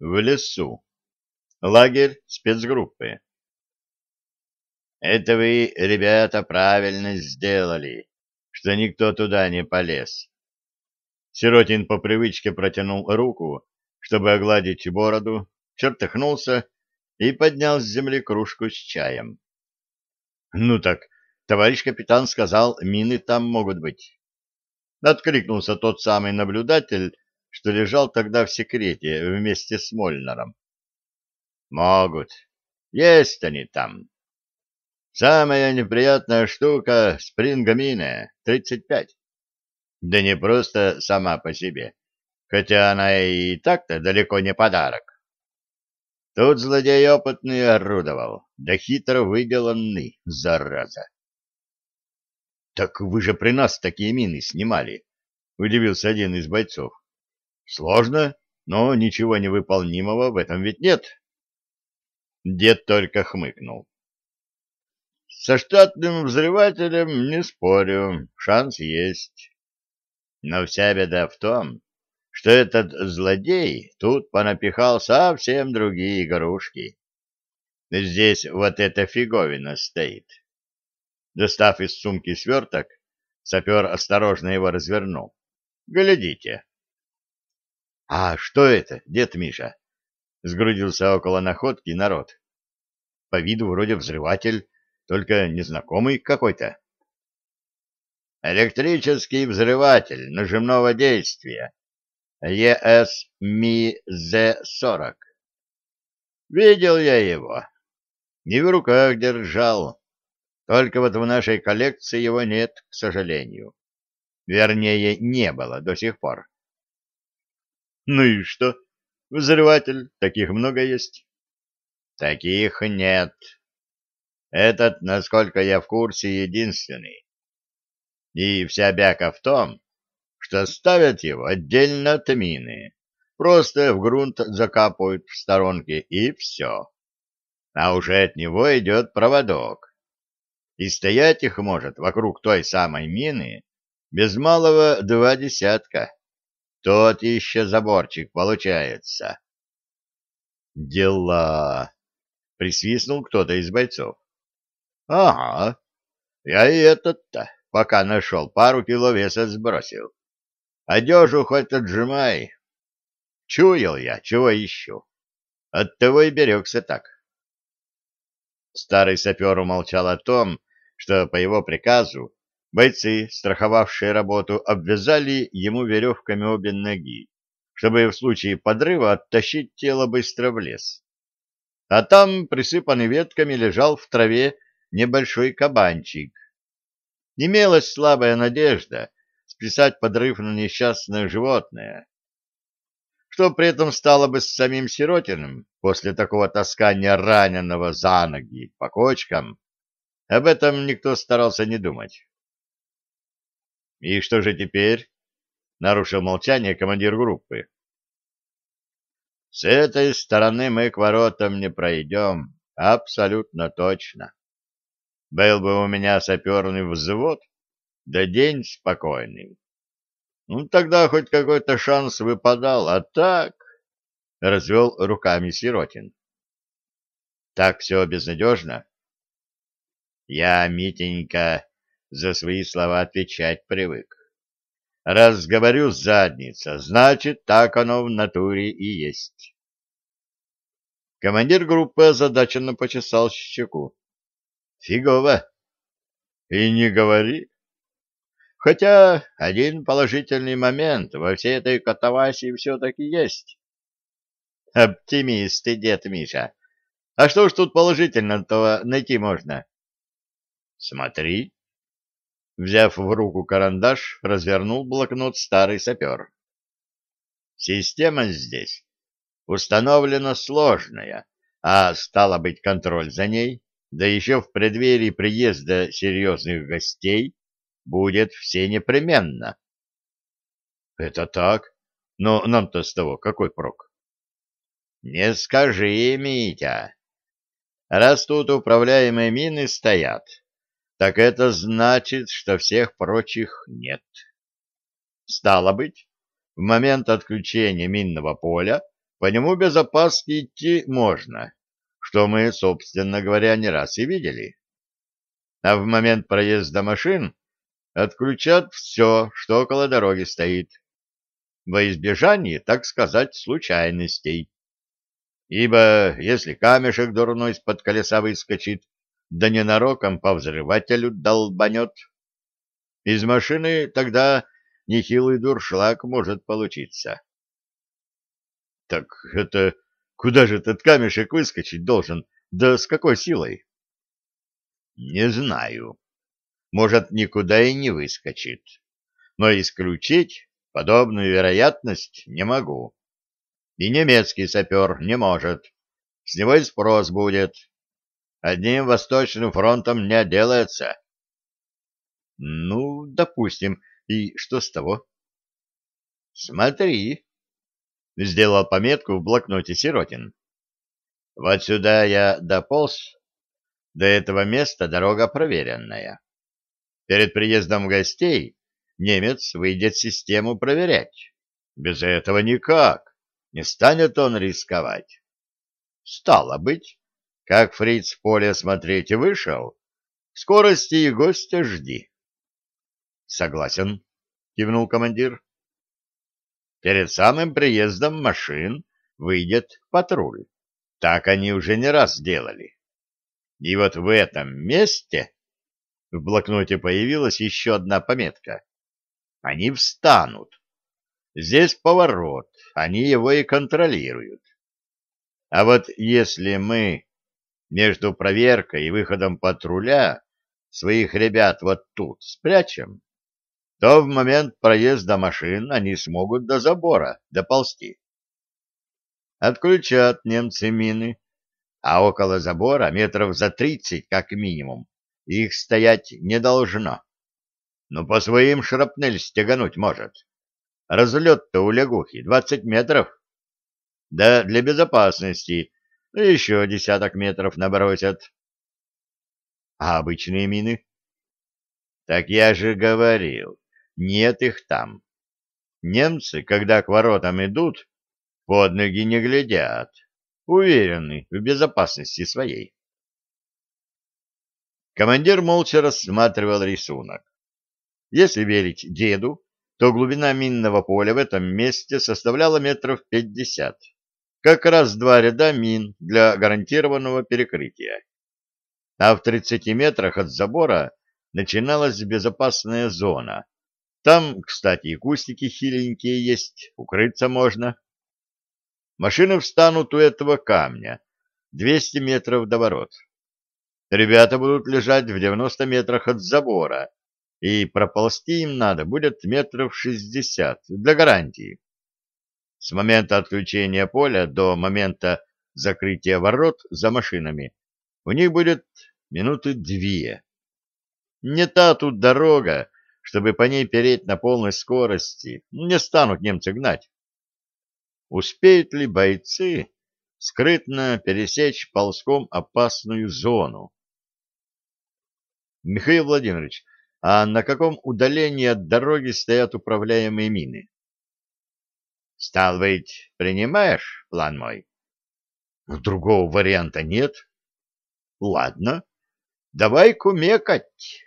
в лесу. Лагерь спецгруппы. Это вы, ребята, правильно сделали, что никто туда не полез. Сиротин по привычке протянул руку, чтобы огладить бороду, чертыхнулся и поднял с земли кружку с чаем. — Ну так, товарищ капитан сказал, мины там могут быть. Откликнулся тот самый наблюдатель, что лежал тогда в секрете вместе с Мольнером. — Могут. Есть они там. Самая неприятная штука — спрингамина, 35. Да не просто сама по себе, хотя она и так-то далеко не подарок. Тут злодей опытный орудовал, да хитро выделанный, зараза. — Так вы же при нас такие мины снимали, — удивился один из бойцов. — Сложно, но ничего невыполнимого в этом ведь нет. Дед только хмыкнул. Со штатным взрывателем не спорю, шанс есть. Но вся беда в том, что этот злодей тут понапихал совсем другие игрушки. Здесь вот эта фиговина стоит. Достав из сумки сверток, сапер осторожно его развернул. Глядите. — А что это, дед Миша? — сгрудился около находки народ. По виду вроде взрыватель, только незнакомый какой-то. Электрический взрыватель нажимного действия. ЕС-МИ-З-40. Видел я его. Не в руках держал. Только вот в нашей коллекции его нет, к сожалению. Вернее, не было до сих пор. Ну и что? Взрыватель, таких много есть. Таких нет. Этот, насколько я в курсе, единственный. И вся бяка в том, что ставят его отдельно от мины. Просто в грунт закапывают в сторонке, и все. А уже от него идет проводок. И стоять их может вокруг той самой мины без малого два десятка. Тот еще заборчик получается. Дела! Присвистнул кто-то из бойцов. Ага, я и этот-то, пока нашел, пару кило веса сбросил. Одежу хоть отжимай. Чуял я, чего ищу. Оттого и берегся так. Старый сапер умолчал о том, что по его приказу бойцы, страховавшие работу, обвязали ему веревками обе ноги, чтобы в случае подрыва оттащить тело быстро в лес. А там, присыпанный ветками, лежал в траве небольшой кабанчик. Имелась слабая надежда списать подрыв на несчастное животное. Что при этом стало бы с самим Сиротиным после такого таскания раненого за ноги по кочкам, об этом никто старался не думать. — И что же теперь? — нарушил молчание командир группы. — С этой стороны мы к воротам не пройдем, абсолютно точно. Был бы у меня саперный взвод, да день спокойный. Ну, тогда хоть какой-то шанс выпадал, а так... — развел руками Сиротин. — Так все безнадежно? Я, Митенька, за свои слова отвечать привык. Раз говорю задница, значит, так оно в натуре и есть. Командир группы озадаченно почесал щеку. Фигово. И не говори. Хотя один положительный момент во всей этой катавасии все-таки есть. Оптимист ты, дед Миша. А что ж тут положительного найти можно? Смотри. Взяв в руку карандаш, развернул блокнот старый сапер. Система здесь установлена сложная, а стало быть контроль за ней да еще в преддверии приезда серьезных гостей, будет все непременно. Это так, но нам-то с того какой прок? Не скажи, Митя. Раз тут управляемые мины стоят, так это значит, что всех прочих нет. Стало быть, в момент отключения минного поля по нему без опаски идти можно, что мы, собственно говоря, не раз и видели. А в момент проезда машин отключат все, что около дороги стоит, во избежание, так сказать, случайностей. Ибо если камешек дурной из-под колеса выскочит, да ненароком по взрывателю долбанет, из машины тогда нехилый дуршлаг может получиться. Так это куда же этот камешек выскочить должен? Да с какой силой? Не знаю. Может, никуда и не выскочит. Но исключить подобную вероятность не могу. И немецкий сапер не может. С него и спрос будет. Одним восточным фронтом не отделается. Ну, допустим. И что с того? Смотри. Сделал пометку в блокноте Сиротин. Вот сюда я дополз. До этого места дорога проверенная. Перед приездом гостей немец выйдет систему проверять. Без этого никак. Не станет он рисковать. Стало быть, как фриц в поле смотреть вышел, скорости и гостя жди. Согласен, кивнул командир. Перед самым приездом машин выйдет патруль. Так они уже не раз делали. И вот в этом месте в блокноте появилась еще одна пометка. Они встанут. Здесь поворот, они его и контролируют. А вот если мы между проверкой и выходом патруля своих ребят вот тут спрячем, то в момент проезда машин они смогут до забора доползти. Отключат немцы мины, а около забора метров за тридцать как минимум их стоять не должно. Но по своим шрапнель стегануть может. Разлет-то у лягухи двадцать метров. Да для безопасности еще десяток метров набросят. А обычные мины? Так я же говорил, нет их там. Немцы, когда к воротам идут, под ноги не глядят, уверены в безопасности своей. Командир молча рассматривал рисунок. Если верить деду, то глубина минного поля в этом месте составляла метров пятьдесят. Как раз два ряда мин для гарантированного перекрытия. А в 30 метрах от забора начиналась безопасная зона. Там, кстати, и кустики хиленькие есть, укрыться можно. Машины встанут у этого камня, 200 метров до ворот. Ребята будут лежать в 90 метрах от забора, и проползти им надо будет метров 60 для гарантии. С момента отключения поля до момента закрытия ворот за машинами у них будет минуты две. Не та тут дорога, чтобы по ней переть на полной скорости. Не станут немцы гнать. Успеют ли бойцы скрытно пересечь ползком опасную зону? Михаил Владимирович, а на каком удалении от дороги стоят управляемые мины? Стал быть, принимаешь план мой? Другого варианта нет. Ладно, давай кумекать.